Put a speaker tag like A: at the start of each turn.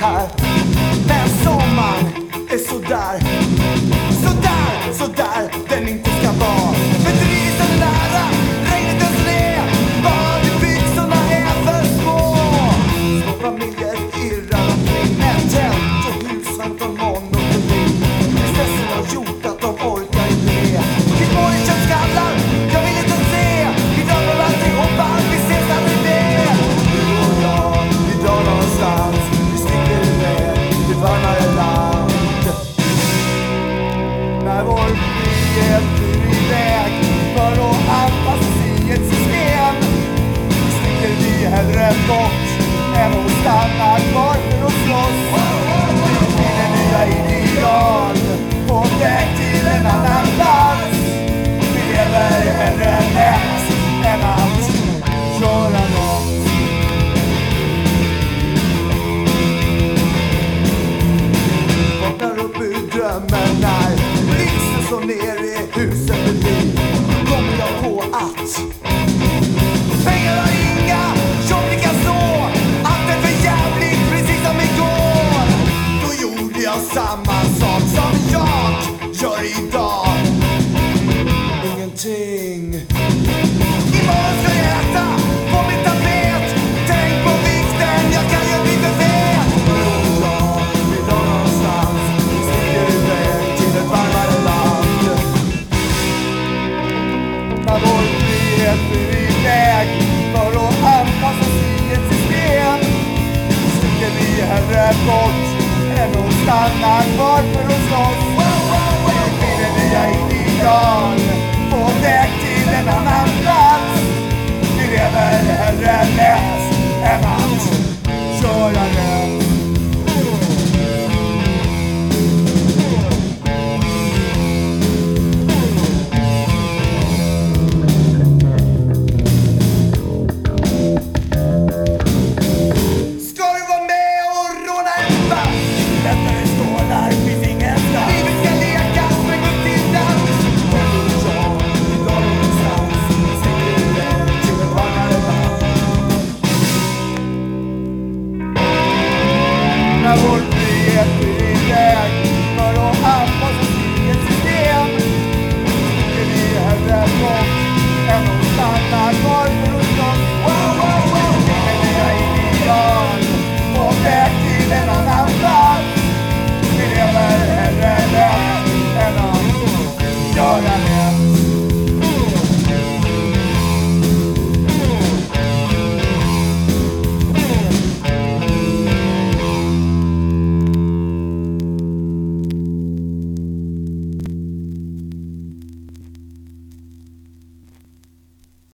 A: här. Men sommaren är sådär, sådär, sådär. Den glöms bort Än hon stannar kvar för att slåss. Till en nya ideal På väg till en annan plats. Lever hellre lätt än att köra nåt Vaknar upp ur drömmen när blixten slår ner i huset bredvid Kommer jag på att some Men hon stannar kvar för att slåss. Hon vinner nya Indian. På däck